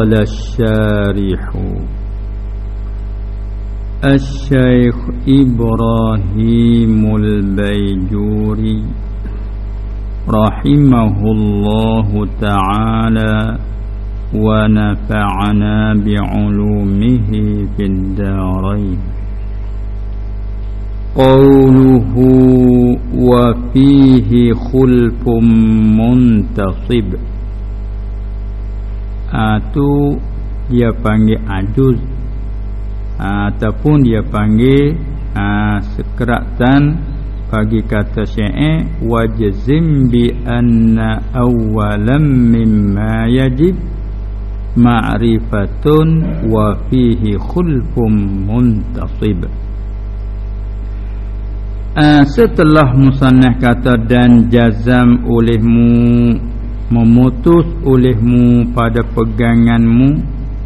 قال الشارح. الشيخ إبراهيم البيجوري رحمه الله تعالى ونفعنا بعلومه في الدارين. قوله وفيه خلف منتصب. Itu dia panggil ajuz. Ataupun dia panggil sekeratan bagi kata syair wajzim bi anna awwalam mimma yajib ma'rifatun wa fihi khulfum muntasib. Uh, setelah musannah kata dan jazam olehmu memutus olehmu pada peganganmu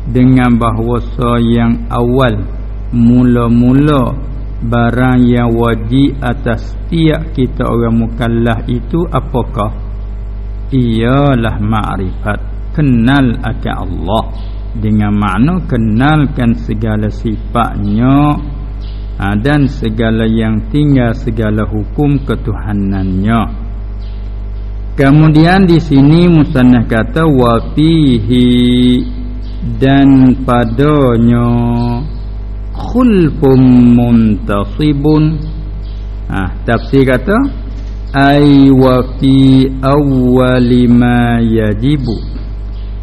dengan bahawa yang awal. Mula-mula barang yang wajib atas setiap kita orang mukallaf itu apakah? Ialah ma'rifat. Kenal akan Allah. Dengan makna kenalkan segala sifatnya ha, dan segala yang tinggal segala hukum ketuhanannya kemudian di sini musannah kata wa fihi dan padanya khulfum muntasibun. Ah tafsir kata ay wa fi awwali ma yajibu.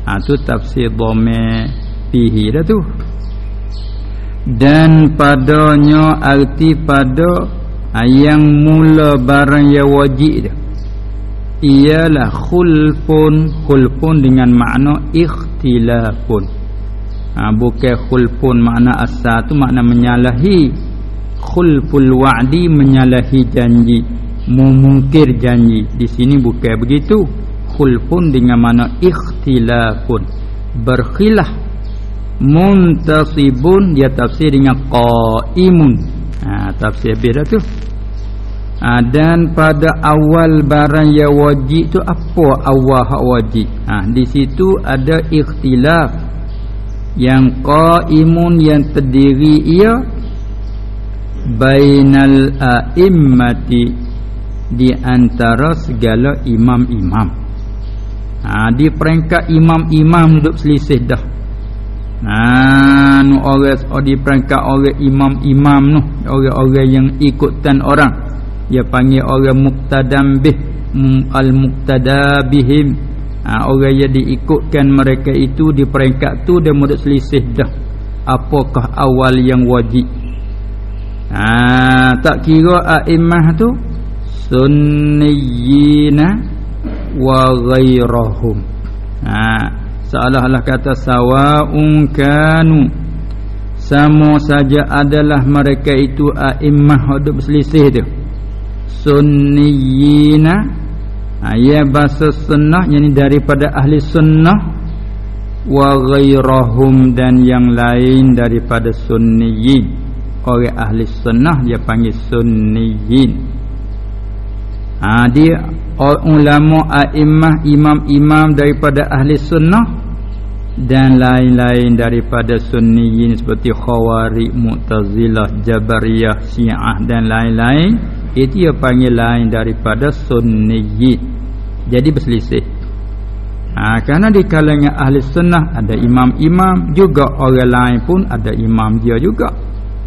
Ah tu tafsir dhamma fihi dah tu. Dan padanya arti pada ah, yang mula barang yang wajib dah ialah khulfun khulfun dengan makna ikhtilafun. Ha, bukan khulfun makna asal tu makna menyalahi. Khulful wa'di menyalahi janji memungkir janji. Di sini bukan begitu. Khulfun dengan makna ikhtilafun. Berkhilah muntasibun dia tafsir dengan qaimun. Ha, tafsir beda tu ha, dan pada awal barang yang wajib tu apa awal hak wajib? Ha, di situ ada ikhtilaf. Yang qaimun yang terdiri ia bainal a'immati di antara segala imam-imam. Ha, di peringkat imam-imam duduk selisih dah. Ha, nu orang oh, di peringkat orang imam-imam tu orang-orang yang ikutan orang dia panggil orang muqtadam bih al-muqtada bihim. Ha, orang yang diikutkan mereka itu di peringkat tu dia mudah selisih dah. Apakah awal yang wajib? Ha, tak kira a'immah tu? Sunniyina wa ghairahum. Ha, seolah-olah kata sawa'un kanu. Sama saja adalah mereka itu a'immah hidup selisih tu sunniyina. Ha, ya bahasa sunnah yakni daripada ahli sunnah wa ghairahum dan yang lain daripada sunniyin. Orang ahli sunnah dia panggil sunniyin. Ha, dia ulama a'immah imam-imam daripada ahli sunnah dan lain-lain daripada sunniyin seperti khawari mu'tazilah jabariyah syiah dan lain-lain itu dia panggil lain daripada sunniyin jadi berselisih. Ha, kerana di kalangan ahli sunnah ada imam-imam juga orang lain pun ada imam dia juga.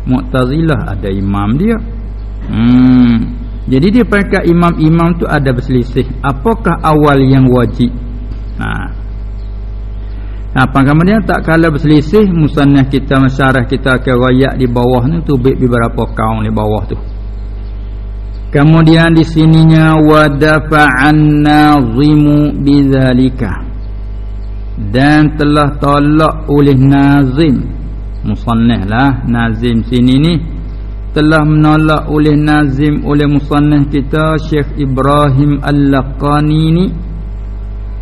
Mu'tazilah ada imam dia. Hmm. jadi dia peringkat imam-imam tu ada berselisih. Apakah awal yang wajib? Ha. apa kemudian tak kala berselisih musannah kita masyarakat kita ke rakyat di bawah ni tu beberapa kaum di bawah tu Kemudian di sininya wadafa'an nazimu bidzalika dan telah tolak oleh nazim. Musannah lah nazim sini ni. Telah menolak oleh nazim oleh musannah kita Syekh Ibrahim Al-Laqani ni.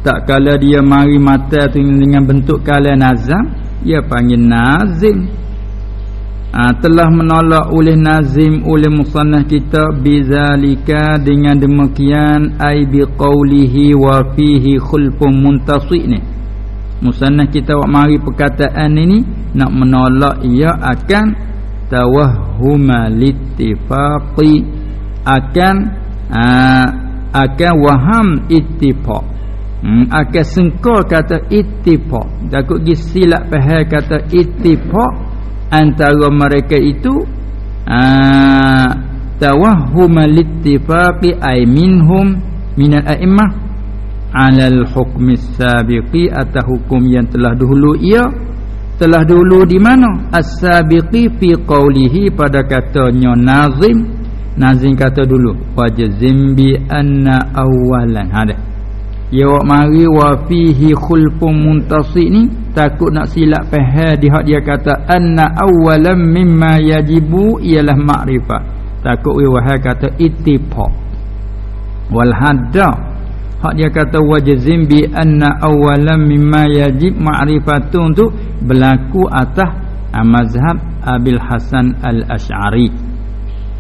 Tak kala dia mari mata tu dengan bentuk kala nazam dia panggil nazim ha, telah menolak oleh nazim oleh musannah kita bizalika dengan demikian ai biqaulihi wa fihi khulfun muntasi ni. Musannaf kita wak mari perkataan ini nak menolak ia akan tawahhuma littifaqi akan aa, akan waham ittifaq. Hmm, akan sengkol kata ittifaq. Takut gi silap faham kata ittifaq antara mereka itu aa, tawahhuma littifaqi ay minhum minal a'immah alal hukmi sabiqi atau hukum yang telah dahulu ia telah dahulu di mana? As-sabiqi fi qawlihi pada katanya nazim. Nazim kata dulu wajzim bi anna awalan ada ya wak mari wa fihi khulfun muntasi ni takut nak silap faham di hak dia kata anna awalan mimma yajibu ialah ma'rifah takut wahai kata ittifaq wal hadda Hak dia kata wajzim bi anna awalan mimma yajib ma'rifatun tu berlaku atas mazhab Abil Hasan Al-Asy'ari.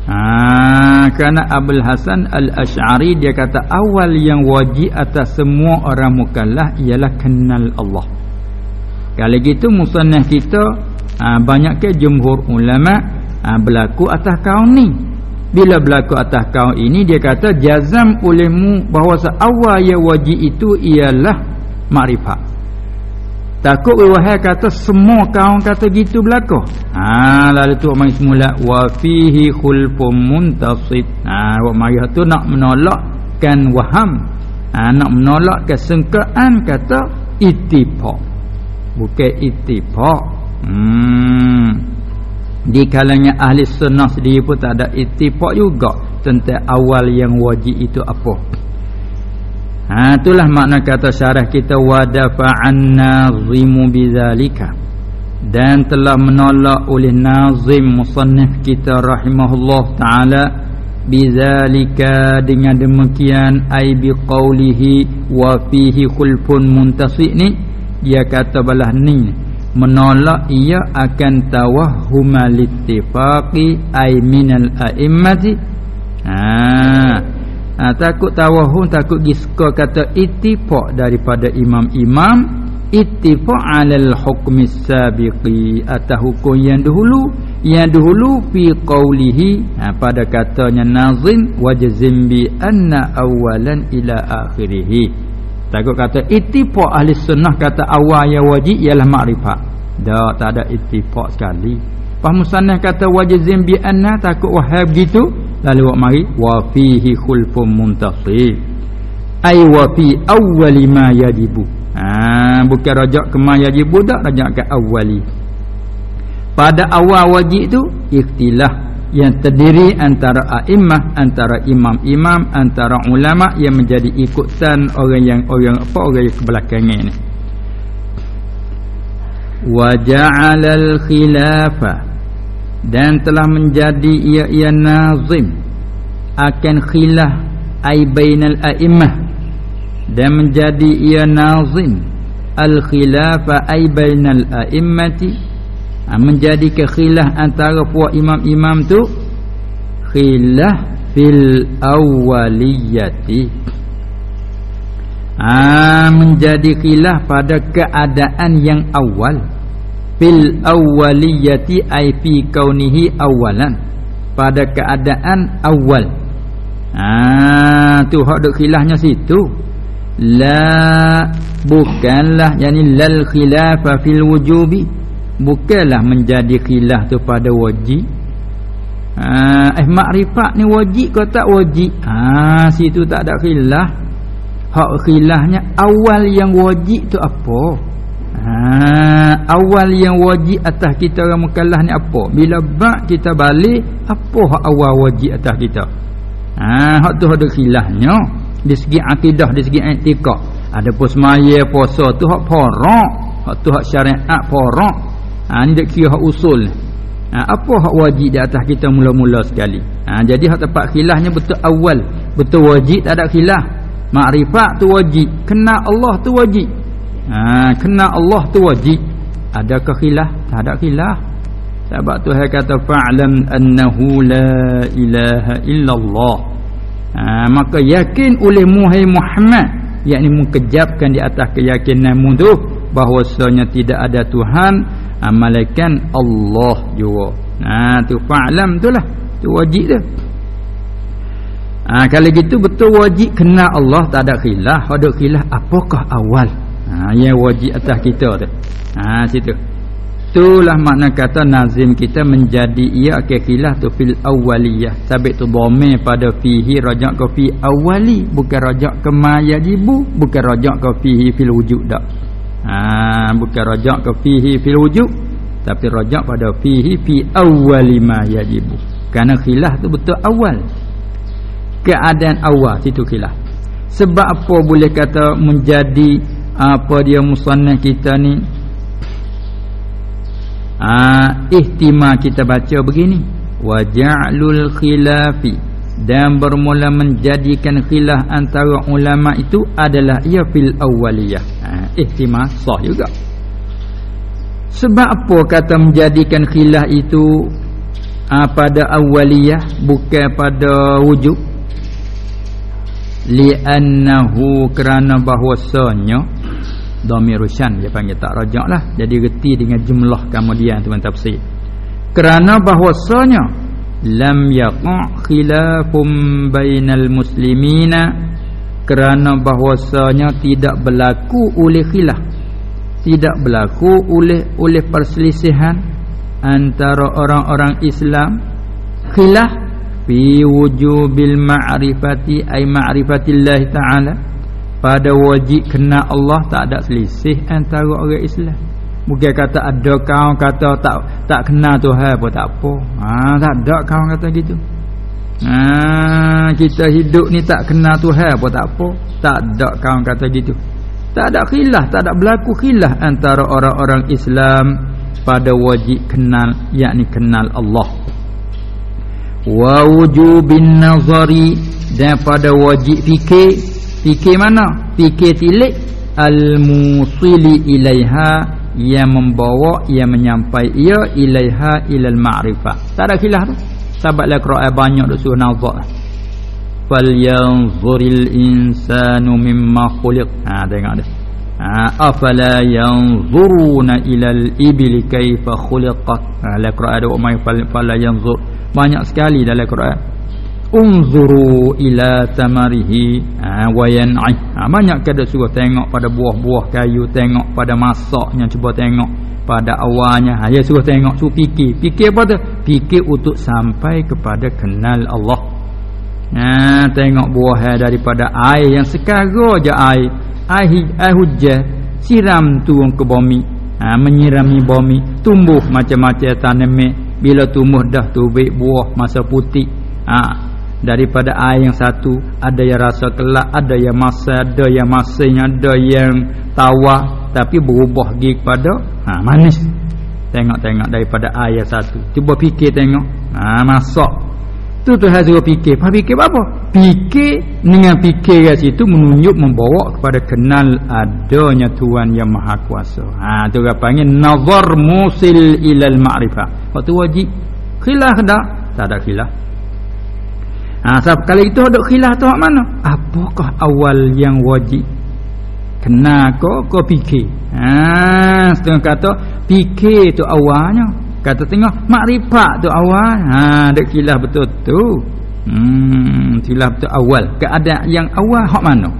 Ha, kerana Abul Hasan Al-Asy'ari dia kata awal yang wajib atas semua orang mukallaf ialah kenal Allah. Kalau gitu musannaf kita ha, banyak ke jumhur ulama ha, berlaku atas kaum ni. Bila berlaku atas kau ini dia kata jazam olehmu bahawa awal yang wajib itu ialah makrifat. Takut wahai kata semua kaum kata gitu berlaku. Ha lalu tu mai semula wa fihi khulfum muntasid ha wa mai tu nak menolakkan waham. Ha nak menolak kesengkaan kata ittifaq bukan ittifaq. Hmm. Di kalangan ahli sunnah sendiri pun tak ada ittifaq juga tentang awal yang wajib itu apa. Ha itulah makna kata syarah kita wadafa'an nazimu bidzalika dan telah menolak oleh nazim musannif kita rahimahullah taala bidzalika dengan demikian ai biqaulihi wa fihi khulfun muntasi ni dia kata balah ni menolak ia akan tawahhuma littifaqi ay minal a'immati. Ha. ha takut tawahum takut giska kata ittifaq daripada imam-imam ittifaq alal hukmi sabiqi atau hukum yang dahulu yang dahulu fi qawlihi. Ha, pada katanya nazim wajzim bi anna awalan ila akhirih Takut kata ittifaq ahli sunnah kata awal yang wajib ialah makrifat. Dah tak ada ittifaq sekali. Pas musannah kata wajizim bi anna takut wahai begitu lalu wak mari wa fihi khulfun muntasib. Ai wa fi awwali ma yajibu. Ha bukan rajak ke ma yajibu dak rajak ke awali. Pada awal wajib tu ikhtilaf yang terdiri antara a'immah antara imam-imam antara ulama yang menjadi ikutan orang yang orang apa orang yang kebelakangan ni wa ja'alal khilafa. Dan telah menjadi ia ia nazim akan khilaf ai bainal a'immah. Dan menjadi ia nazim al khilafa ai bainal a'immati ha, menjadi kekhilaf antara puak imam-imam tu khilaf fil awwaliyati. Ha, menjadi khilaf pada keadaan yang awal. Fil awwaliyati ai fi kaunihi awalan. Pada keadaan awal. Ha, tu hak dok khilafnya situ. La bukanlah yani lal khilafa fil wujubi bukanlah menjadi khilaf tu pada wajib. Ha, eh makrifat ni wajib ke tak wajib? Ha, situ tak ada khilaf. Hak khilafnya awal yang wajib tu apa? Ha, awal yang wajib atas kita orang mukallaf ni apa? Bila bak kita balik apa hak awal wajib atas kita? Ha, hak tu ada khilafnya. Di segi akidah di segi etika. Ada pun semaya puasa tu hak porak hak tu hak syariat porak ha, ni dak kira hak usul. Ha, apa hak wajib di atas kita mula-mula sekali? Ha, jadi hak tempat khilafnya betul awal. Betul wajib tak ada khilaf. Makrifat tu wajib kena Allah tu wajib. Ha, kena Allah tu wajib. Adakah khilaf? Tak ada khilaf. Sebab tu saya kata fa'lam annahu la ilaha illallah. Ha, maka yakin oleh Muhammad yakni mengkejapkan di atas keyakinanmu tu bahwasanya tidak ada Tuhan amalkan Allah juga. Nah tu fa'lam tu lah. Tu wajib tu ha, kalau gitu betul wajib kena Allah tak ada khilaf. Ada khilaf apakah awal? Ha, yang wajib atas kita tu. Ha, situ. Itulah makna kata nazim kita menjadi ia ke khilaf tu fil awaliyah sabit tu dhamir pada fihi rajak ke fi awali bukan rajak ke mayajibu bukan rajak ke fihi fil wujud dak ha, bukan rajak ke fihi fil wujud tapi rajak pada fihi fi awali mayajibu kerana khilaf tu betul awal. Keadaan awal situ khilaf. Sebab apa boleh kata menjadi apa dia musannah kita ni? Ha, ihtimal kita baca begini. Waja'lul khilafi. Dan bermula menjadikan khilaf antara ulama itu adalah ia fil awwaliyah ihtimal sah juga. Sebab apa kata menjadikan khilaf itu ha, pada awwaliyah bukan pada wujud? Li'annahu kerana bahwasanya Dhamir Rushan dia panggil tak rajak lah. Jadi reti dengan jumlah kemudian teman tafsir. Kerana bahwasanya Lam yaqa' khilafum bainal muslimina Kerana bahwasanya tidak berlaku oleh khilaf Tidak berlaku oleh oleh perselisihan Antara orang-orang Islam. Khilaf Fi wujubil ma'rifati Ay ma'rifatillahi ta'ala. Pada wajib kena Allah tak ada selisih antara orang Islam. Bukan kata ada kau kata tak tak kena Tuhan pun tak apa. Ha, tak ada kau kata gitu ha, kita hidup ni tak kena Tuhan pun tak apa. Tak ada kau kata gitu. Tak ada khilaf tak ada berlaku khilaf antara orang-orang Islam pada wajib kenal yakni kenal Allah. Wa wujubin nazari dan pada wajib fikir. Fikir mana? Fikir tilik. Al-musili ilaiha yang membawa yang menyampai ia ilaiha ilal ma'rifah. Tak ada khilaf tu sahabatlah Quran banyak duk suruh nazar fal yanzuril insanu mimma khuliq. Ha tengok dia. Ha afala yanzuruna ilal ibli kaifa khuliqat? Ha la Quran ada umai fal yanzur banyak sekali dalam Quran unzuru ila tamarihi. Ha, wa yan'i ha, banyak kada suruh tengok pada buah-buah kayu tengok pada masaknya cuba tengok pada awalnya. Ha, dia suruh tengok suruh fikir. Fikir apa tu? Fikir untuk sampai kepada kenal Allah. Ha, tengok buah daripada air yang sekarang je air. Air, air hujan siram turun ke bumi. Ha, menyirami bumi. Tumbuh macam-macam tanaman bila tumbuh dah tu baik buah masa putih. Ha, daripada air yang satu ada yang rasa kelak ada yang masa ada yang masanya ada yang tawar tapi berubah pergi kepada ha, manis tengok-tengok daripada yang satu. Cuba fikir tengok. Ha, masak tu tu hasil fikir. Apa fikir apa? Fikir dengan fikir kat situ menunjuk membawa kepada kenal adanya Tuhan yang maha kuasa. Ha, tu dia panggil nazar musil ilal ma'rifah. Waktu wajib. Khilaf tak tak ada khilaf. Ha, sebab kalau itu ada khilaf tu mana? Apakah awal yang wajib? Kena ko ko fikir. Ha, setengah kata fikir tu awalnya. Kata tengok makrifat tu awal. Ha, ada khilaf betul tu. Hmm, khilaf tu awal. Keadaan yang awal hak mana?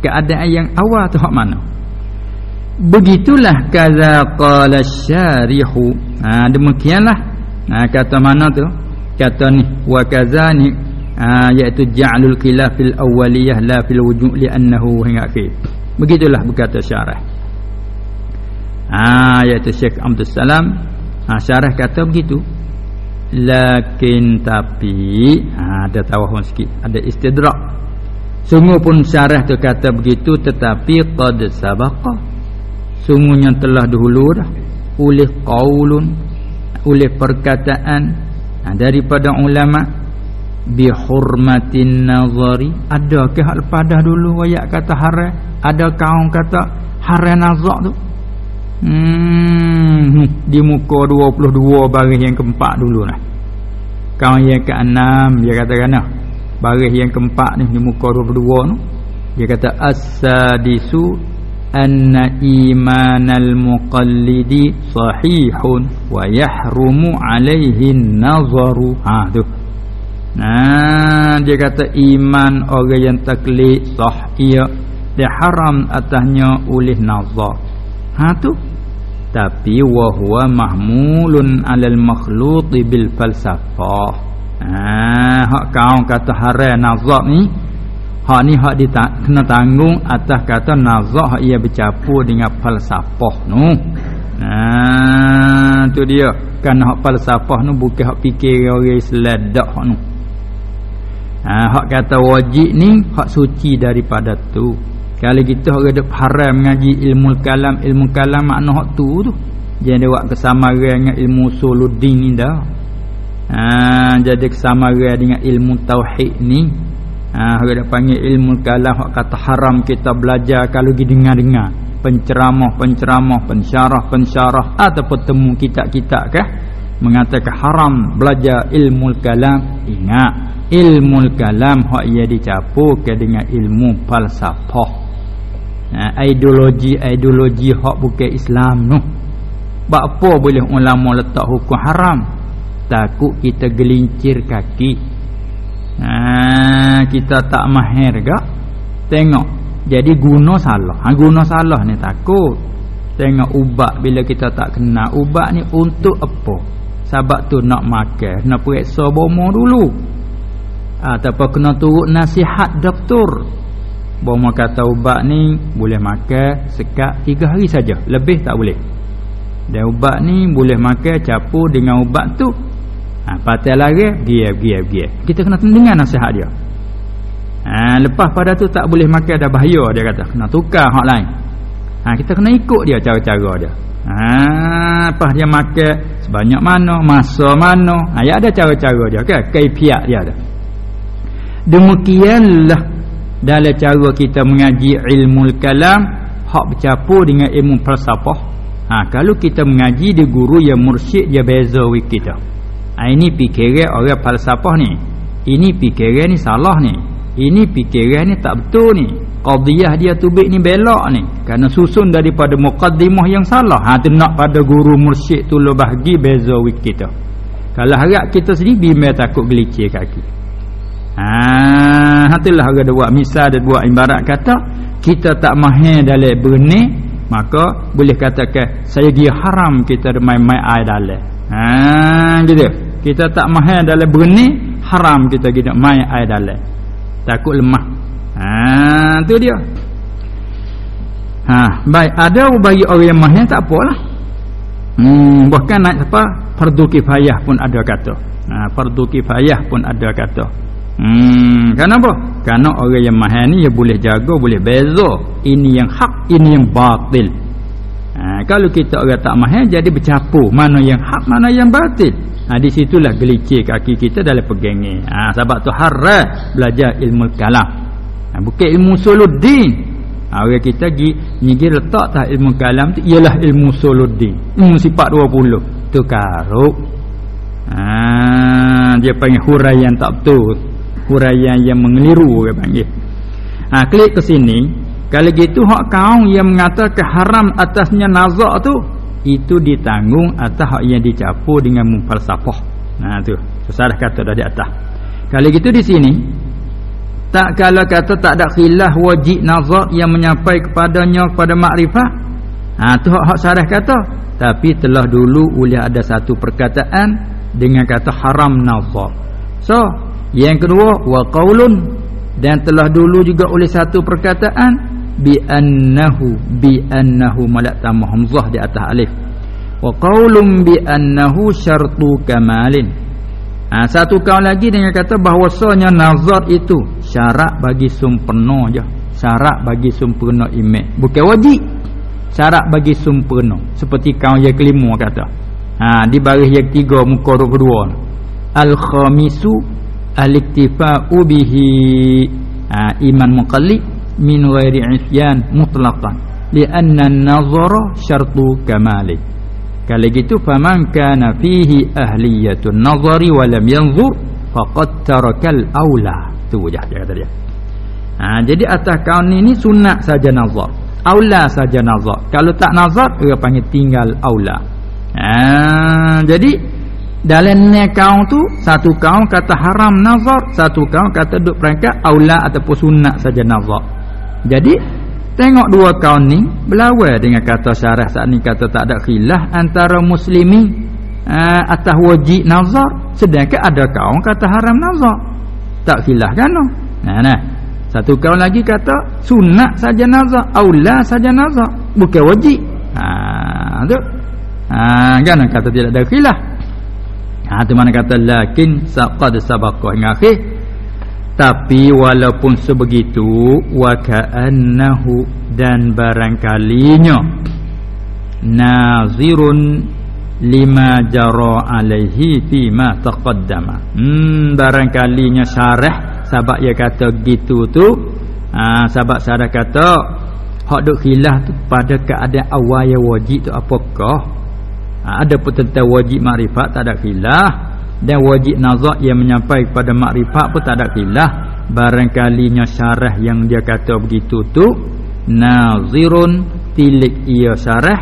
Keadaan yang awal tu hak mana? Begitulah kaza qala syarihu. Ha, demikianlah. Ha, kata mana tu? Kata ni wa kazani ha, iaitu ja'lul khilaf fil awwaliyah la fil wujud li'annahu hingga akhir begitulah berkata syarah. Ha, iaitu Syekh Abdul Salam. Ha, syarah kata begitu. Lakin tapi ha, ada tawahun sikit ada istidrak. Sungguh pun syarah tu kata begitu tetapi qad sabaqa. Sungguhnya telah dahulu dah. Oleh qaulun oleh perkataan ha, daripada ulama' bihurmatin nazari. Adakah hal pada dulu ayat kata haram? Ada kaum kata haram nazar tu? Hmm di muka 22 baris yang keempat dulu nah kaum yang keenam dia kata kana baris yang keempat ni di muka 22 tu dia kata as-sadisu anna imanal muqallidi sahihun wa yahrumu alaihi nazaru. Ha tu nah dia kata iman orang yang taklid sah ia dia haram atasnya oleh nazar ha tu tapi wa huwa mahmulun alal makhlut bil falsafah ha hak kau kata haram nazar ni Hak ni hak dia kena tanggung atas kata nazak hak ia bercampur dengan falsafah nu. Nah, tu dia. Kan hak falsafah nu bukan hak fikir orang Islam dak hak nu. Ha, hak kata wajib ni hak suci daripada tu. Kalau kita orang dak haram mengaji ilmu kalam, ilmu kalam makna hak tu tu. Jangan dia buat kesamaran dengan ilmu usuluddin ni dah. Ha, jadi kesamaran dengan ilmu tauhid ni Ha orang dak panggil ilmu kalam hak kata haram kita belajar kalau pergi dengar-dengar penceramah-penceramah, pensyarah-pensyarah ataupun temu kitab-kitab kah mengatakan haram belajar ilmu kalam ingat ilmu kalam hak ia dicampurkan dengan ilmu falsafah. Ha, ideologi-ideologi hak bukan Islam noh apa boleh ulama letak hukum haram? Takut kita gelincir kaki. Ha, kita tak mahir gak tengok jadi guna salah. Ha, guna salah ni takut. Tengok ubat bila kita tak kenal ubat ni untuk apa? Sebab tu nak makan nak periksa bomo dulu ataupun kena turut nasihat doktor. Bomo kata ubat ni boleh makan sekat 3 hari saja. Lebih tak boleh. Dan ubat ni boleh makan campur dengan ubat tu. Ha, Patah lari Giap, giap, giap Kita kena dengar nasihat dia. Ha, Lepas pada tu tak boleh makan Dah bahaya dia kata. Kena tukar hak lain. Ha, Kita kena ikut dia cara-cara dia. Ha, Lepas dia makan Sebanyak mana Masa mana. Ha, ada cara-cara dia kan Kaipiat dia ada Demikianlah Dalam cara kita mengaji ilmu kalam. Hak bercampur dengan ilmu falsafah. Ha, Kalau kita mengaji di guru yang mursyid Dia beza with kita. Ha, ini fikiran orang falsafah ni. Ini fikiran ni salah ni. Ini fikiran ni tak betul ni. Qadiyah dia tubik ni belak ni. Kerana susun daripada muqaddimah yang salah. Ha tu nak pada guru mursyid tu lo bahagi beza with kita. Kalau harap kita sendiri bimbang takut gelicir kaki ha hatilah ada buat misal ada buat ibarat kata kita tak mahir dalam benih maka boleh katakan saya dia haram kita main-main air dalam. Ha gitu kita tak mahal dalam berni haram kita kita main air dalam. Takut lemah. Ha tu dia. Ha baik. Ada bagi orang yang mahal tak apalah. Hmm bahkan naik apa fardu kifayah pun ada kata. Ha fardu kifayah pun ada kata hmm kenapa kerana orang yang mahal ni dia boleh jaga boleh beza ini yang hak ini yang batil ha kalau kita orang tak mahal jadi bercampur mana yang hak mana yang batil Ha, di situlah gelicir kaki kita dalam pegangnya. Ha, sebab tu haram belajar ilmu kalam. Ha, bukan ilmu suluddin. Ha, orang kita pergi nyigir letak tak ilmu kalam tu ialah ilmu suluddin. Ilmu sifat 20. Tu karuk. Ha, dia panggil huraian tak betul. Huraian yang mengeliru dia panggil. Ha, klik ke sini. Kalau gitu hak kau yang mengatakan haram atasnya nazak tu itu ditanggung atas hak yang dicampur dengan mufalsafah. Nah tu, salah kata dah di atas. Kalau gitu di sini tak kalau kata tak ada khilaf wajib nazar yang menyampai kepadanya kepada makrifah. Ha tu hak, hak salah kata. Tapi telah dulu oleh ada satu perkataan dengan kata haram nazar. So, yang kedua wa qaulun. Dan telah dulu juga oleh satu perkataan bi annahu bi annahu malak tamah hamzah di atas alif. Wa qaulun bi annahu syartu kamalin. Ha, satu kaul lagi dengan kata bahwasanya nazar itu syarat bagi sempurna je. Syarat bagi sempurna iman bukan wajib. Syarat bagi sempurna. Seperti kaul yang kelima kata. Ha, di baris yang tiga muka kedua al khamisu al iktifa'u bihi. Ha, iman muqallid min ghairi isyan mutlaqan. Lianna an-nazara syartu kamali kalau gitu faman kana fihi ahliyatun nazari wa lam yanzur faqad tarakal aula. Tu je dia kata dia. Ha, jadi atas kaun ini sunat saja nazar. Aula saja nazar. Kalau tak nazar dia panggil tinggal aula. Ha, jadi dalam ni kaum tu satu kaum kata haram nazar satu kaum kata duk perangkat aula ataupun sunat saja nazar jadi tengok dua kaum ni berlawan dengan kata syarah saat ni kata tak ada khilaf antara muslimi uh, atas wajib nazar sedangkan ada kaum kata haram nazar tak khilaf kan nah nah satu kaum lagi kata sunat saja nazar, aula saja nazar, bukan wajib. Ha tu. Ha kan kata tidak ada khilaf. Ha tu mana kata lakin saqad sabaqah hingga akhir. Tapi walaupun sebegitu wa ka'annahu dan barangkalinya nazirun lima jara alaihi fi ma taqaddama. Hmm barangkalinya syarah sebab dia kata gitu tu ha, sebab saya kata hak duk khilaf tu pada keadaan awal yang wajib tu apakah ha, ada pun tentang wajib makrifat tak ada khilaf. Dan wajib nazar yang menyampai kepada makrifat pun tak ada khilaf. Barangkalinya syarah yang dia kata begitu tu nazirun tilik ia syarah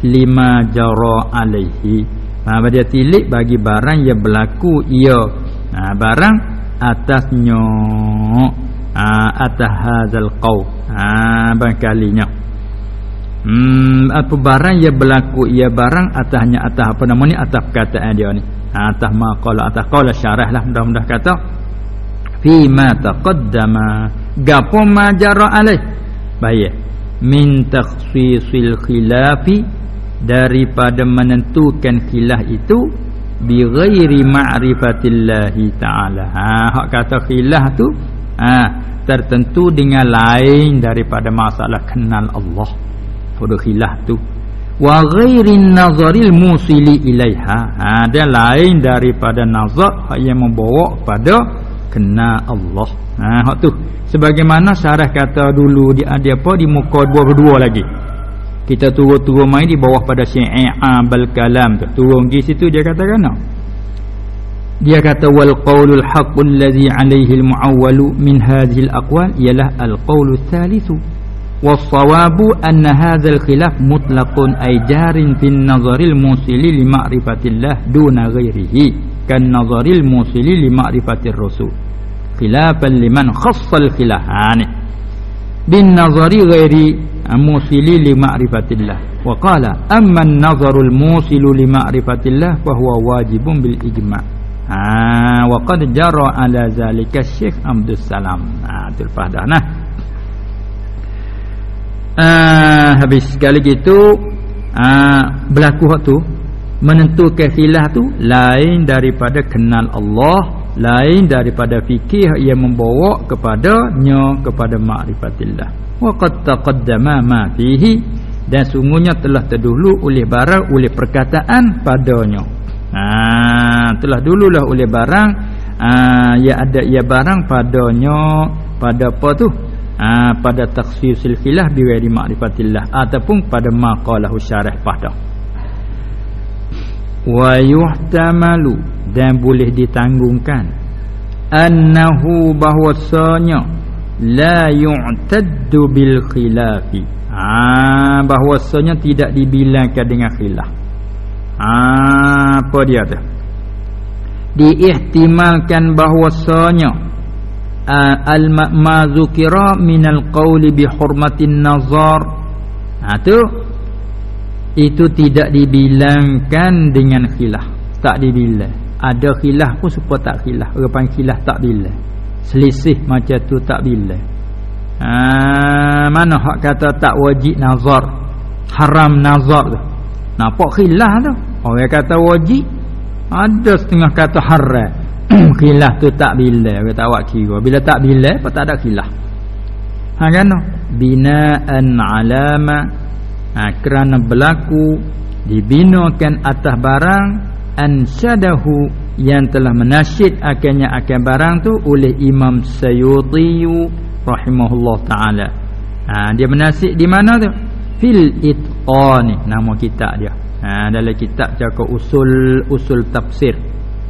lima jara alaihi. Ha, dia tilik? Bagi barang yang berlaku ia ha, barang atasnya uh, atas hadzal qaul ha bangkalinya hmm apa barang yang berlaku ia barang atasnya atas apa ni? Atas perkataan dia ni. Ha, atas maqala atas qaul syarah lah mudah-mudah kata. Fi ma taqaddama. Gapo ma jara alaih? Baik. Min takhsisil khilafi. Daripada menentukan khilaf itu bi ghairi ma'rifatillahi ta'ala. Ha hak kata khilaf tu ha tertentu dengan lain daripada masalah kenal Allah pada khilaf tu. Wa ghairi nazaril musili ilaiha. Ha lain daripada nazar yang membawa kepada kenal Allah. Ha hak tu. Sebagaimana syarah kata dulu di ada apa? Di muka dua-dua lagi. Kita turun-turun main di bawah pada syi'abal kalam tu. Turun di situ dia kata kan dia kata wal qaulul haqqul ladzi alaihi al muawwalu min hadhihi al aqwal ialah al qaulul thalithu was sawabu anna hadha al khilaf mutlaqun ay jarin fi nazaril musili li ma'rifatillah duna ghairihi kan nazaril musili li ma'rifatir rasul khilafan liman khassa al khilafani bin nazari ghairi musili li ma'rifatillah wa qala amma an-nazaru al-musilu li ma'rifatillah fa huwa wajibun bil ijma' ha wa qad jara ala zalika syekh Abdul Salam ha tul fahdah nah ha, habis sekali gitu ha, berlaku hak tu menentukan khilaf tu lain daripada kenal Allah lain daripada fikih yang membawa kepadanya kepada ma'rifatillah waqad taqaddama ma fihi dan sungguhnya telah terdahulu oleh barang oleh perkataan padanya. Ha telah dululah oleh barang ha, ya ada ya barang padanya pada apa tu ha, pada takhsisul khilaf bi wadi ma'rifatillah ataupun pada maqalahu syarah pada wa yuhtamalu dan boleh ditanggungkan annahu bahwasanya la yu'taddu bil khilafi. Ah bahwasanya tidak dibilangkan dengan khilaf ah apa dia tu? Diihtimalkan bahwasanya al ma'zukira minal qawli bi hurmatin nazar ha tu itu tidak dibilangkan dengan khilaf. Tak dibilang. Ada khilaf pun supaya tak khilaf. Orang panggil khilaf tak bilang selisih macam tu tak bila. Ha, mana hak kata tak wajib nazar? Haram nazar tu. Nampak khilaf tu? Orang kata wajib ada setengah kata haram khilaf tu tak bila tak awak kira bila tak bila apa tak ada khilaf ha kan binaan alama ha, kerana berlaku dibinakan atas barang ansyadahu yang telah menasyid akannya akan barang tu oleh Imam Sayyuti rahimahullah taala. Ha, dia menasyid di mana tu? Fil Itqani nama kitab dia. Ha, dalam kitab cakap usul usul tafsir.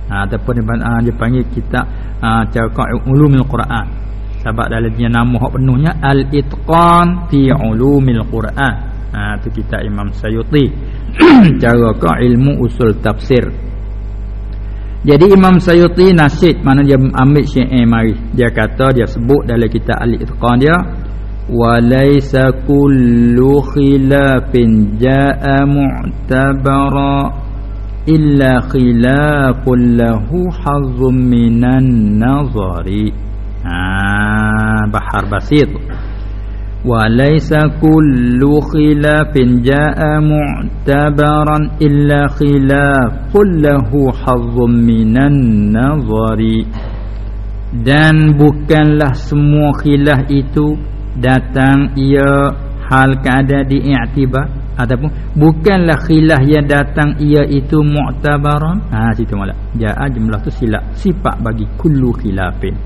Ha, ataupun dia, ha, dia panggil kitab ha, cakap ulumul Quran. sebab dalam dia nama hak penuhnya al-itqan fi ulumil quran. Ha tu kita Imam Sayuti ke ilmu usul tafsir. Jadi Imam Sayuti nasid mana dia ambil syair mari. Dia kata dia sebut dalam kitab al-itqan dia walaysa kullu khilafin jaa mu'tabara illa khilafun lahu hazzun minan nazari. Ha bahar basit. Walaysa kullu khilafin jaa mu'tabaran illa khilafun lahu hazzun minan nazari. Dan bukanlah semua khilaf itu datang ia hal keadaan diiktibar ataupun bukanlah khilaf yang datang ia itu mu'tabaran? Ha situ malah jaa jumlah tu silap. Sifat bagi kullu khilafin.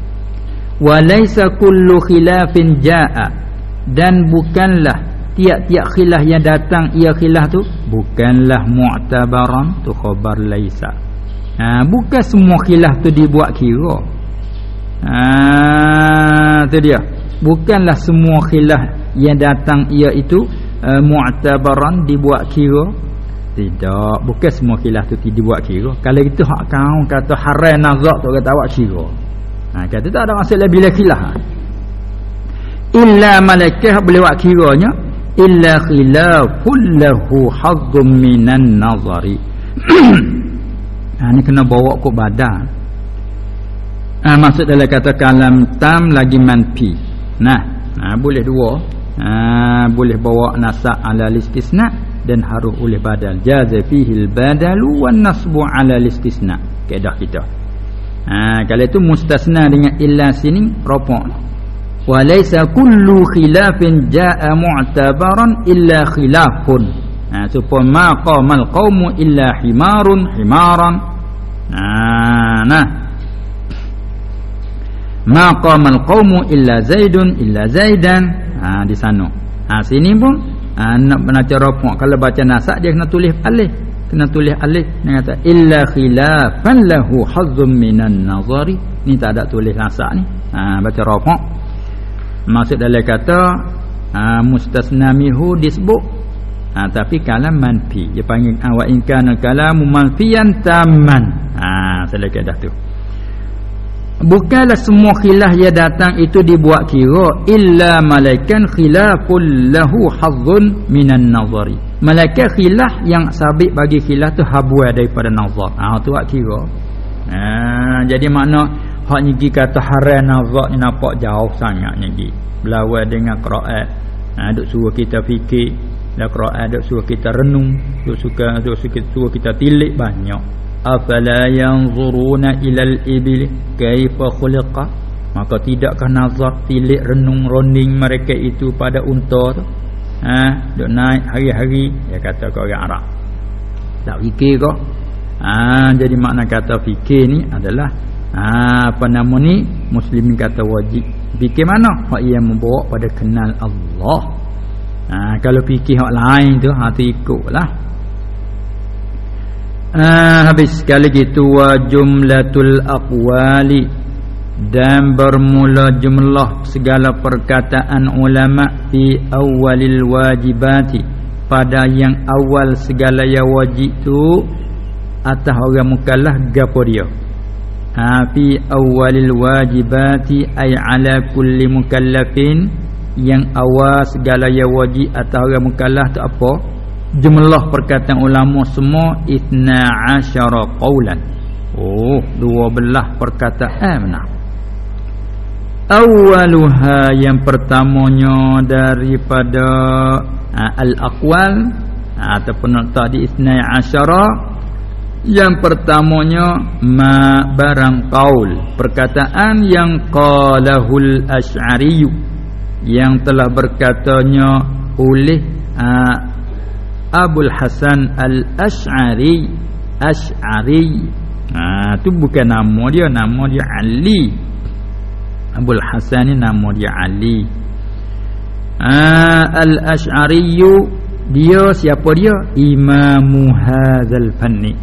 Walaysa kullu khilafin jaa. Dan bukanlah tiap-tiap khilaf yang datang ia khilaf tu bukanlah mu'tabaran tu khabar laisa. Ha bukan semua khilaf tu dibuat kira. Ha tu dia. Bukanlah semua khilaf yang datang ia itu uh, mu'tabaran dibuat kira? Tidak. Bukan semua khilaf tu dibuat kira. Kalau itu hak kau kata haram nazak tu kata awak kira. Ha kata tak ada masalah bila khilaf illa malaikah boleh buat kiranya illa khilaful lahu hazzun minan nazari. Ha ni kena bawa kok badan. Ha, maksud dalam kata kalam tam lagi manfi Nah, ha, boleh dua. Ha, boleh bawa nasab ala istisna dan harus oleh badal. Jaza fihi al-badalu wan nasbu ala istisna. Kaedah kita. Ha, kalau itu mustasna dengan illa sini rafa'. Wa laysa kullu khilafin jaa mu'tabaran illa khilafun. Ha, supaya ma qamal qaumu illa himarun himaran. Ha, nah ma qamal qaumu illa zaidun illa zaidan ha di sana. Ha sini pun ha, nak baca rafa kalau baca nasak dia kena tulis alif. Kena tulis alif. Dia kata illa khilafan lahu hazzun minan nazari. Ni tak ada tulis nasak ni. Ha baca rafa maksud dalam kata ha, mustasna mihu disebut. Ha, tapi kalam manfi. Dia panggil wa in kana kalamu manfiyan tamman. Ha selesai dah tu Bukanlah semua khilaf yang datang itu dibuat kira illa malaikan khilaful lahu hazzun minan nazari. Malaikat khilaf yang sabit bagi khilaf tu habuai daripada nazar. Ah ha, tu buat kira. Ha, jadi makna hak nyigi kata haram nazar ni nampak jauh sangat nyigi. Berlawan dengan qiraat. Ha, duk suruh kita fikir, la qiraat duk suruh kita renung, duk suka duk suruh kita tilik banyak afala yanzuruna ilal ibli kaifa khuliqa? Maka tidakkah nazar tilik renung ronding mereka itu pada unta tu? Ha? Duk naik hari-hari dia kata ke orang Arab. Tak fikir kau? Ha jadi makna kata fikir ni adalah ha apa nama ni? Muslimin kata wajib. Fikir mana? Hak yang membawa pada kenal Allah. Ha kalau fikir hak lain tu hati ikutlah Ah, habis sekali gitu wa jumlatul aqwali. Dan bermula jumlah segala perkataan ulama fi awalil wajibati. Pada yang awal segala yang wajib tu atas orang mukallaf gapo dia? Ha fi awalil wajibati ay ala kulli mukallafin. Yang awal segala yang wajib atas orang mukallaf tu apa jumlah perkataan ulama semua itna asyara qawlan. Oh dua belah perkataan. Mana awaluha yang pertamanya daripada uh, al-aqwal uh, ataupun tadi itna asyara. Yang pertamanya ma barang qaul. Perkataan yang qalahul asy'ari yang telah berkatanya oleh uh, Abul Hasan Al-Ash'ari. Ash'ari. Ha, tu bukan nama dia nama dia Ali. Abul Hasan ni nama dia Ali. Ha, Al-Ash'ari dia siapa dia? Imamu Hazal Fanni.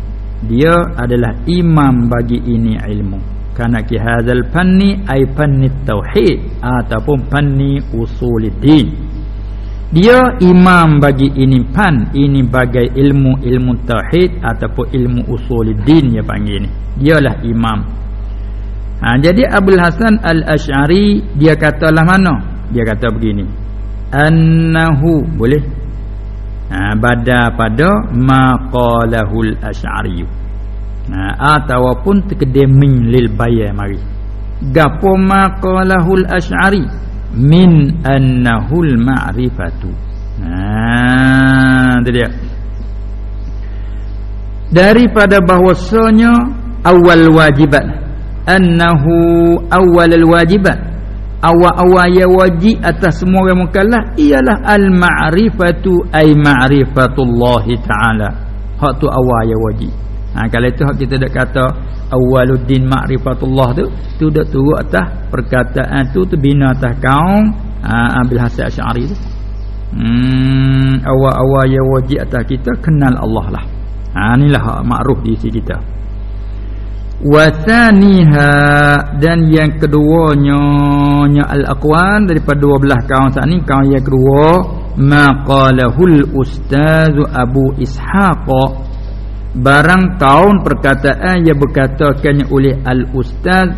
Dia adalah imam bagi ini ilmu. Kana ki hadzal fanni ay fanni tauhid ataupun fanni usuluddin dia imam bagi ini pan ini bagai ilmu ilmu tauhid ataupun ilmu usuluddin dia panggil ni. Dialah imam. Ha, jadi Abdul Hasan Al-Asy'ari dia katalah mana? Dia kata begini annahu boleh? Ha, bada pada maqalahul asy'ari ha, ataupun terkedemin lil bayar mari. Gapo maqalahul asy'ari min annahul ma'rifatu. Nah itu dia. Daripada bahwasanya awal wajibat. Annahu awal wajibat. Awal-awal yang wajib atas semua orang mukallaf ialah al ma'rifatu ay ma'rifatullah taala. Hak tu awal yang wajib ha kalau itu kita dak kata awaluddin ma'rifatullah tu tu dak turut atas perkataan tu terbina atas kaum ha, ambil hasil asy'ari tu. Hmm awal-awal yang wajib atas kita kenal Allah lah. Ha inilah makruf di sisi kita. Wasaniha dan yang keduanya nya al-aqwan daripada 12 kaum saat ni kaum yang kedua maqalahul ustaz Abu Ishaq barang tahun perkataan yang berkatakannya oleh al-ustaz.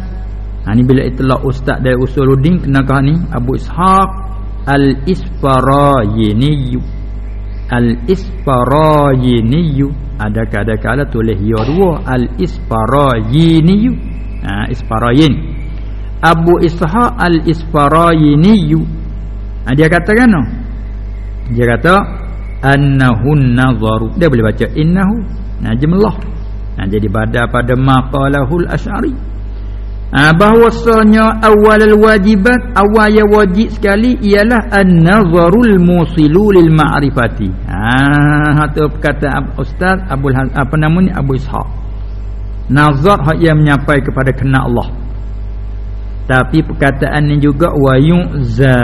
Ha ni bila itulah ustaz dari usuluddin kenakah ni? Abu Ishaq al-Isfarayini al-Isfarayini ada kala-kala tulis ya dua. al-Isfarayini ha Isfarayin Abu Ishaq al-Isfarayini ha, dia katakan no? dia kata annahun nazaru. Dia boleh baca innahu najmullah nah jadi pada pada maqalahul asy'ari. Ah bahwasanya awal wajibat awal yang wajib sekali ialah an-nazarul musilu lil ma'rifati. Ah itu kata ustaz Abu apa namanya? Abu Ishaq. Nazar hak yang menyampai kepada kena Allah. Tapi perkataan ini juga wayuza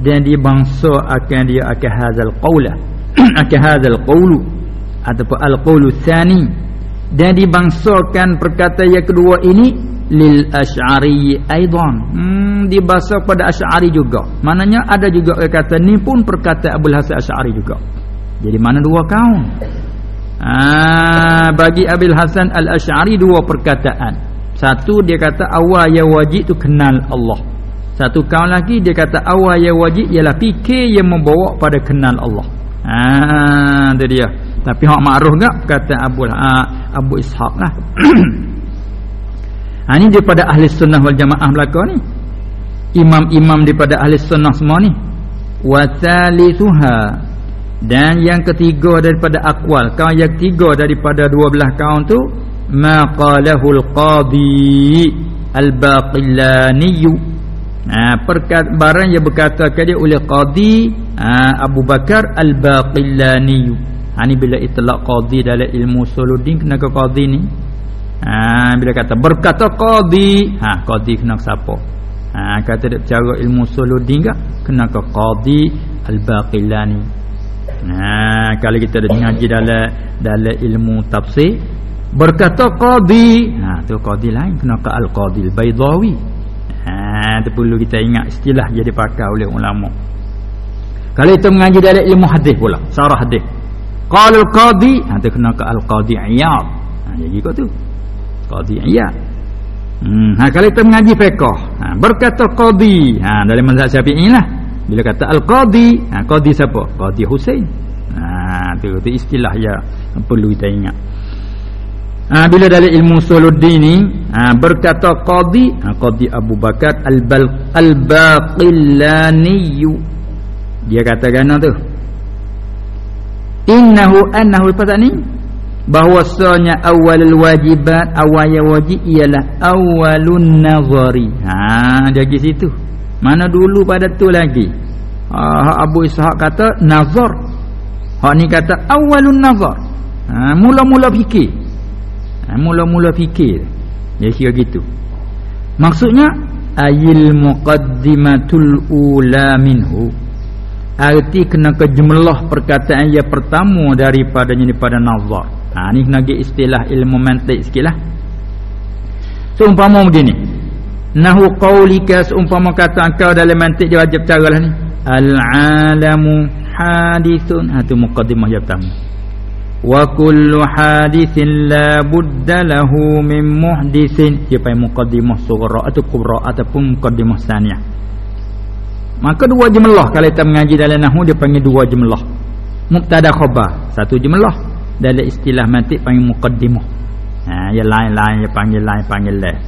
dan dia bangsa akan dia akan hazal qaula akan hazal qaulu ataupun al-qaulu tsani dan dibangsakan perkataan yang kedua ini lil asy'ari aidan. Hmm dibahasa pada asy'ari juga. Maknanya ada juga kata ni pun perkataan Abu Hasan Asy'ari juga. Jadi mana dua kaum? Ah bagi Abil Hasan Al-Asy'ari dua perkataan. Satu dia kata awal yang wajib tu kenal Allah. Satu kaum lagi dia kata awal yang wajib ialah fikir yang membawa pada kenal Allah. Ah itu dia tapi hak ma'ruf enggak kata Abu ha, Abu Ishaq lah. ha ni daripada ahli sunnah wal jamaah belaka ni. Imam-imam daripada ahli sunnah semua ni. Wa thalithuha dan yang ketiga daripada akwal kaum yang ketiga daripada dua belah kaum tu maqalahul qadi al-baqillani ha, perkat barang yang berkata dia oleh qadi ha, Abu Bakar al-baqillani ha, ni bila itlaq qadi dalam ilmu suluddin kena ke qadi ni? Ha, bila kata berkata qadi ha qadi kena ke siapa? Ha, kata dia cara ilmu suluddin ke? Kena ke qadi al-baqilani. Ha, kalau kita dah ngaji dalam dalam ilmu tafsir berkata qadi ha tu qadi lain kena ke al-qadi al-baydawi. Ha tu perlu kita ingat istilah jadi pakai oleh ulama. Kalau kita mengaji dalam ilmu hadis pula sarah hadis Qala al-qadi ha tu kena ke al-qadi Iyad. Ha jadi kau tu. Qadi Iyad. Hmm ha kalau kita mengaji fiqh, ha berkata qadi, ha dalam mazhab Syafi'i lah. Bila kata al-qadi, ha qadi siapa? Qadi Husain. Ha tu tu istilah ya perlu kita ingat. Ha bila dalam ilmu suluddin ni, ha berkata qadi, ha qadi Abu Bakar al-Baqillani. Dia kata kan tu innahu annahu lepas ni? Bahwasanya awalul wajibat awal yang wajib ialah awalun nazari. Ha jadi situ. Mana dulu pada tu lagi? Ha, Abu Ishaq kata nazar. Hak ni kata awalun nazar. Ha mula-mula fikir. Ha, mula-mula fikir. Dia kira gitu. Maksudnya ayil muqaddimatul ula minhu Arti kena kejumlah perkataan yang pertama daripadanya daripada nazar. Ha ni kena istilah ilmu mantik sikitlah. seumpama begini. Nahu qaulika seumpama kata engkau dalam mantik dia wajib caralah ni. Al alamu hadithun. Ha tu muqaddimah yang pertama. Wa kullu hadithin la budda lahu min muhdithin dia panggil muqaddimah sughra atau kubra ataupun muqaddimah saniyah maka dua jumlah kalau kita mengaji dalam nahwu dia panggil dua jumlah. Mubtada khabar satu jumlah. Dalam istilah mantik panggil muqaddimah ha yang lain-lain dia panggil lain panggil lain.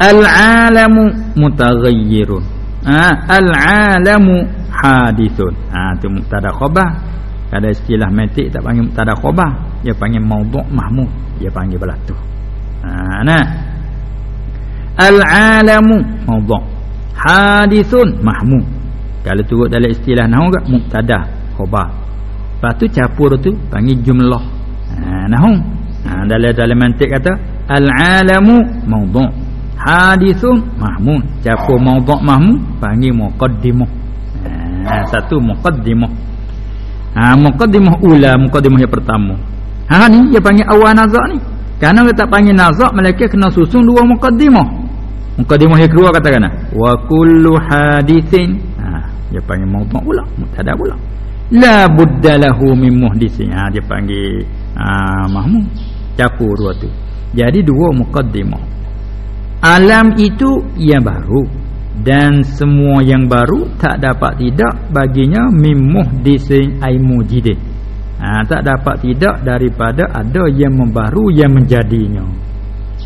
Al-alamu mutaghayyirun. Ha al-alamu hadithun. Ha tu mubtada khabar ada istilah metik tak panggil tak ada khabar dia panggil maudhu' mahmud. Dia panggil belah tu ha nah. Al alamu maudhu' hadithun mahmud kalau turut dalam istilah nahwu ke? Mubtada khabar lepas tu campur tu panggil jumlah. Ha nahwu. Ha dalam dalam mantik kata al alamu maudhu' hadithun mahmud campur maudhu' mahmud panggil muqaddimah. Ha satu muqaddimah. Ha muqaddimah ula muqaddimah yang pertama. Ha ni dia panggil awal nazak ni. Karena kita panggil nazak mereka kena susun dua muqaddimah. Muqaddimah yang kedua katakan wa kullu hadithin. Ha dia panggil maudhu' pula, mubtada pula. La budda lahu min muhdisin. Ha dia panggil ha mahmud. Campur dua tu. Jadi dua muqaddimah. Alam itu yang baru dan semua yang baru tak dapat tidak baginya mimuh disin ai mujidin ha, tak dapat tidak daripada ada yang membaru yang menjadinya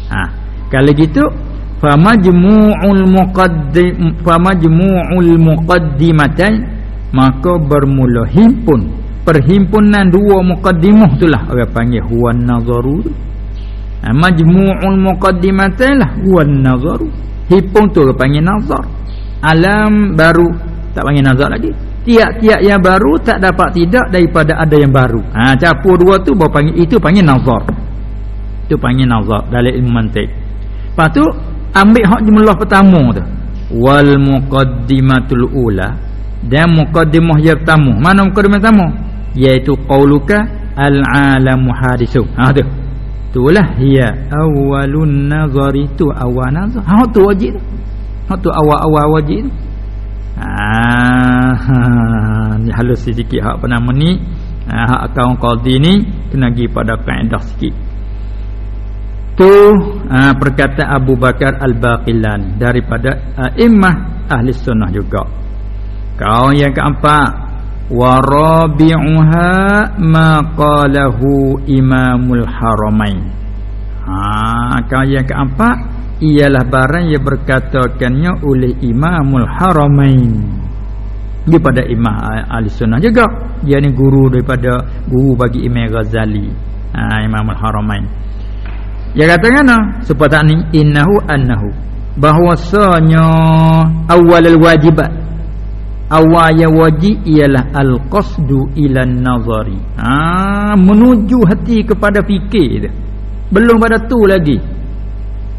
ha, kalau gitu famajmu'ul muqaddim famajmu'ul muqaddimatan maka bermula himpun perhimpunan dua muqaddimah itulah orang panggil huwan nazaru ha, majmu'ul muqaddimatan lah huwan nazaru Hipung tu panggil nazar. Alam baru tak panggil nazar lagi. Tiap-tiap yang baru tak dapat tidak daripada ada yang baru. Ha campur dua tu panggil itu panggil nazar. Itu panggil nazar dalam ilmu mantik. Lepas tu ambil hak jumlah pertama tu. Wal muqaddimatul ula dan muqaddimah yang pertama. Mana muqaddimah pertama? Iaitu qauluka al-alamu hadisu. Ha tu. Itulah ya awalun nazari tu awal nazar. Ha tu wajib tu. Ha tu awal-awal wajib tu. Ah, ha, ni halus sikit hak apa nama ni? Ha, hak akaun qadi ni kena pergi pada kaedah sikit. Tu ha, perkataan Abu Bakar Al-Baqilani daripada uh, Imam Ahli Sunnah juga. Kau yang keempat warabi'uha ma qalahu imamul haramain. Ha kalau yang keempat ialah barang yang berkatakannya oleh imamul haramain. Daripada imam ahli sunnah juga. Dia ni guru daripada guru bagi imam ghazali ha imamul haramain dia kata kan seperti ni innahu annahu. Bahwasanya awalul wajibat awal yang wajib ialah al-qasdu ila nazari. Ha menuju hati kepada fikir dia. Belum pada tu lagi.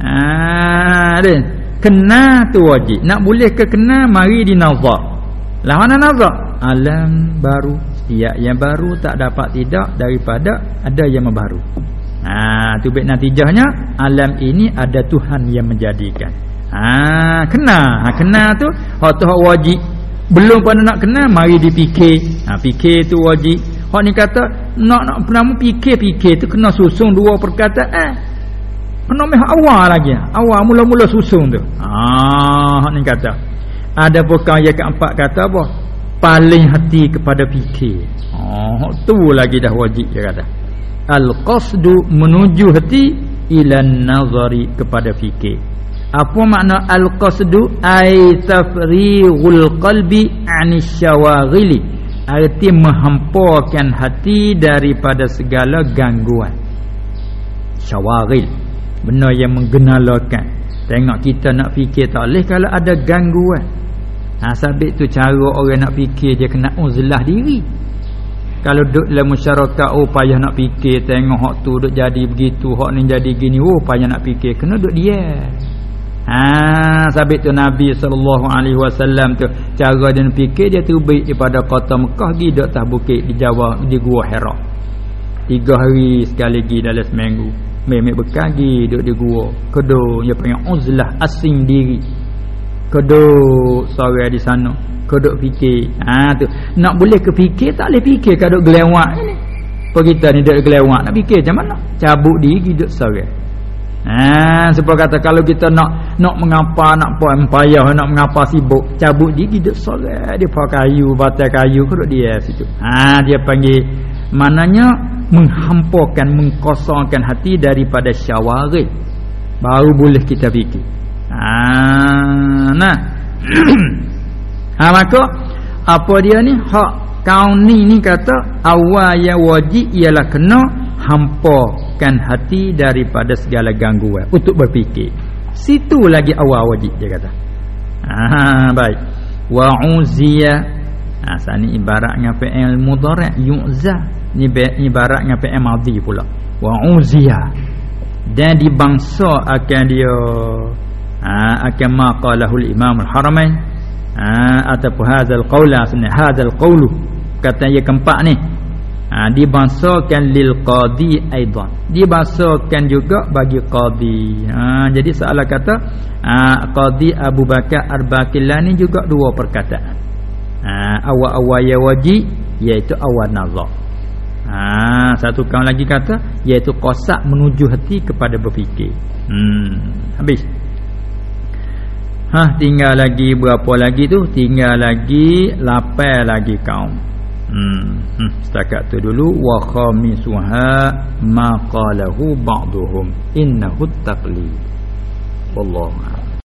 Ha dia kena tu wajib. Nak boleh ke kena mari dinazar lah mana nazar. Alam baru. Setiap yang baru tak dapat tidak daripada ada yang baru ha tu baik natijahnya alam ini ada Tuhan yang menjadikan. Ha kena. Ha kena tu hak tu wajib. Belum pada nak kenal mari dipikir. Ha fikir tu wajib. Hak ni kata nak nak pernah fikir-fikir tu kena susun dua perkataan kena meh awal lagi. Awal mula-mula susun tu. Ha hak ni kata. Ada bukan yang keempat kata apa? Paling hati kepada fikir. Oh tu lagi dah wajib dia kata al qasdu menuju hati ila nazari kepada fikir. Apa makna al-qasdu? Ay tafrighul qalbi anisyawaghili arti menghampakan hati daripada segala gangguan. Syawaghil. Benda yang menggenalakan. Tengok kita nak fikir tak boleh kalau ada gangguan. Ha sabit tu cara orang nak fikir dia kena uzlah diri kalau duduk dalam masyarakat oh payah nak fikir tengok hak tu duk jadi begitu hak ni jadi gini oh payah nak fikir kena duduk dia Ha sabit tu Nabi wasallam tu cara dia fikir dia terbit daripada kota Mekah pergi dok atas bukit di Jawa di Gua Hira. Tiga hari sekali lagi dalam seminggu. Memek berkagi duduk di gua. Kedua dia panggil uzlah asing diri. Kedua sore di sana. Kedua fikir. Ha tu. Nak boleh ke fikir tak boleh fikir kalau gelewak ni. Apa kita ni duduk gelewak nak fikir macam mana? Cabut diri duduk sore. Ha sebab kata kalau kita nak nak mengapa nak puan payah nak mengapa sibuk cabut diri duduk sore dia pakai kayu batai kayu keduk dia situ. Ha dia panggil Mananya menghampakan mengkosongkan hati daripada syawarid baru boleh kita fikir. Ha nah. ha maka apa dia ni hak kau ni ni kata awal yang wajib ialah kena hampakan hati daripada segala gangguan untuk berfikir. Situ lagi awal wajib dia kata. Ha baik. Wa uziya. Ha sani ibaratnya fi'il mudhari' yu'za ni ibarat dengan PM madhi pula wa uziya dan dibangsa akan dia ha, akan maqalahul imam al-haramain ha, ataupun hadzal qaula sebenarnya hadzal qaulu kata yang keempat ni. Ha, dibangsakan lil qadi aidan. Dibangsakan juga bagi qadi. Ha, jadi soalan kata ha, qadi Abu Bakar Ar-Bakilani juga dua perkataan. Ha, awal-awal yang wajib iaitu awal nazar. Ha, satu kaum lagi kata iaitu kosak menuju hati kepada berfikir. Hmm, habis. Ha, tinggal lagi berapa lagi tu? Tinggal lagi 8 lagi kaum. Hmm, hmm setakat tu dulu wa khamisuha ma qalahu ba'dhum innahu taqlid. Wallahu a'lam.